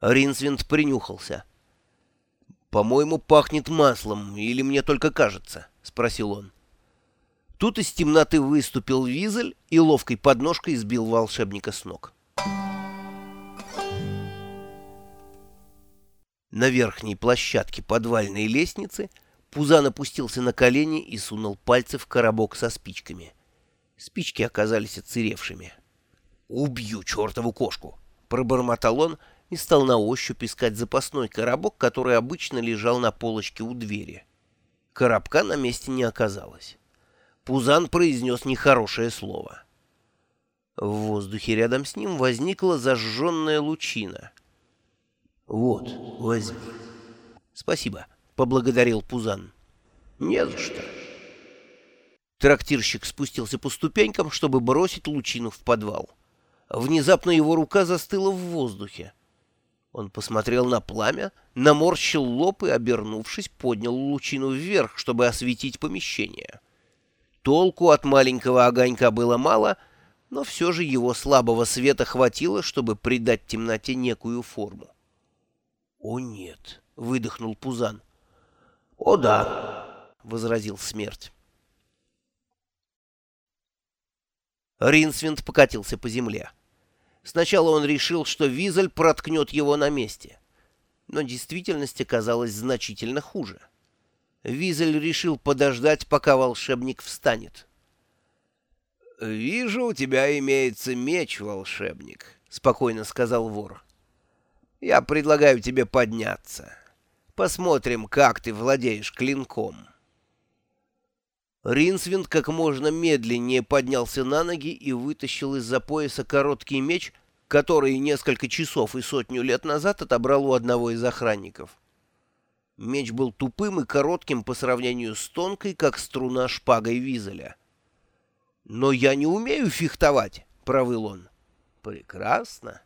Ринсвинд принюхался. «По-моему, пахнет маслом, или мне только кажется?» — спросил он. Тут из темноты выступил Визель и ловкой подножкой сбил волшебника с ног. На верхней площадке подвальной лестницы Пузан опустился на колени и сунул пальцы в коробок со спичками. Спички оказались отсыревшими. «Убью чертову кошку!» — пробормотал он и стал на ощупь искать запасной коробок, который обычно лежал на полочке у двери. Коробка на месте не оказалось. Пузан произнес нехорошее слово. В воздухе рядом с ним возникла зажженная лучина. «Вот, возьми». «Спасибо», — поблагодарил Пузан. «Не за что». Трактирщик спустился по ступенькам, чтобы бросить лучину в подвал. Внезапно его рука застыла в воздухе. Он посмотрел на пламя, наморщил лоб и, обернувшись, поднял лучину вверх, чтобы осветить помещение. Толку от маленького огонька было мало, но все же его слабого света хватило, чтобы придать темноте некую форму. «О, нет!» — выдохнул Пузан. «О, да!» — возразил смерть. Ринсвинд покатился по земле. Сначала он решил, что Визель проткнет его на месте. Но действительность оказалась значительно хуже. Визель решил подождать, пока волшебник встанет. «Вижу, у тебя имеется меч, волшебник», — спокойно сказал вор. «Я предлагаю тебе подняться. Посмотрим, как ты владеешь клинком». Ринсвинд как можно медленнее поднялся на ноги и вытащил из-за пояса короткий меч, который несколько часов и сотню лет назад отобрал у одного из охранников. Меч был тупым и коротким по сравнению с тонкой, как струна шпагой Визеля. «Но я не умею фехтовать», — провыл он. «Прекрасно.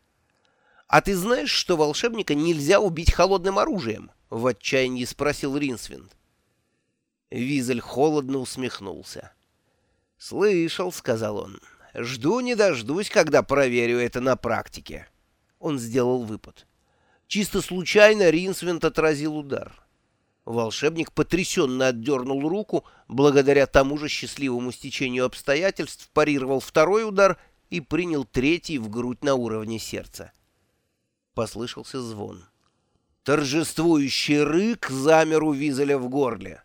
А ты знаешь, что волшебника нельзя убить холодным оружием?» — в отчаянии спросил Ринсвинд. Визель холодно усмехнулся. «Слышал», — сказал он. «Жду не дождусь, когда проверю это на практике». Он сделал выпад. Чисто случайно Ринсвинд отразил удар. Волшебник потрясенно отдернул руку, благодаря тому же счастливому стечению обстоятельств парировал второй удар и принял третий в грудь на уровне сердца. Послышался звон. Торжествующий рык замер у Визеля в горле.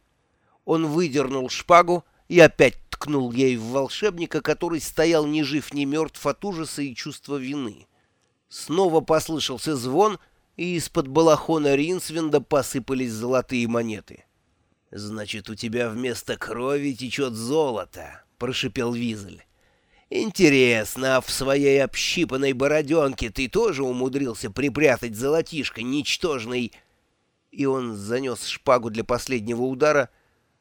Он выдернул шпагу и опять ткнул ей в волшебника, который стоял ни жив, ни мертв от ужаса и чувства вины. Снова послышался звон, и из-под балахона Ринсвинда посыпались золотые монеты. «Значит, у тебя вместо крови течет золото», — прошипел Визель. «Интересно, а в своей общипанной бороденке ты тоже умудрился припрятать золотишко ничтожный...» И он занес шпагу для последнего удара —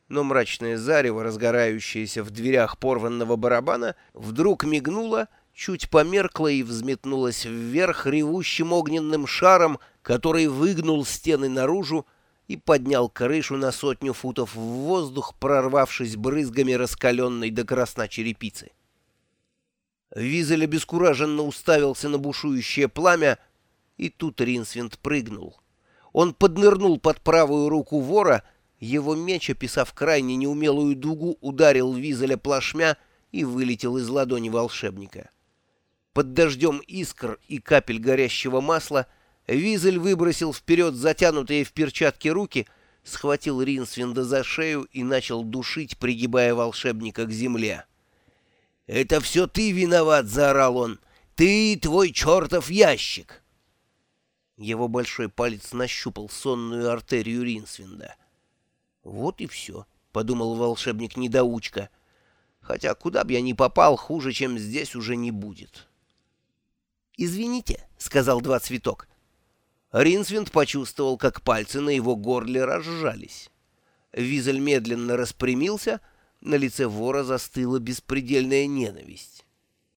но мрачное зарево, разгорающееся в дверях порванного барабана, вдруг мигнуло, чуть померкло и взметнулось вверх ревущим огненным шаром, который выгнул стены наружу и поднял крышу на сотню футов в воздух, прорвавшись брызгами раскаленной до красна черепицы. Визель обескураженно уставился на бушующее пламя, и тут Ринсвинд прыгнул. Он поднырнул под правую руку вора — его меч, описав крайне неумелую дугу, ударил Визеля плашмя и вылетел из ладони волшебника. Под дождем искр и капель горящего масла Визель выбросил вперед затянутые в перчатки руки, схватил Ринсвинда за шею и начал душить, пригибая волшебника к земле. «Это все ты виноват!» — заорал он. «Ты и твой чертов ящик!» Его большой палец нащупал сонную артерию Ринсвинда. «Вот и все», — подумал волшебник-недоучка. «Хотя куда б я ни попал, хуже, чем здесь, уже не будет». «Извините», — сказал два цветок. Ринсвинд почувствовал, как пальцы на его горле разжались. Визель медленно распрямился, на лице вора застыла беспредельная ненависть.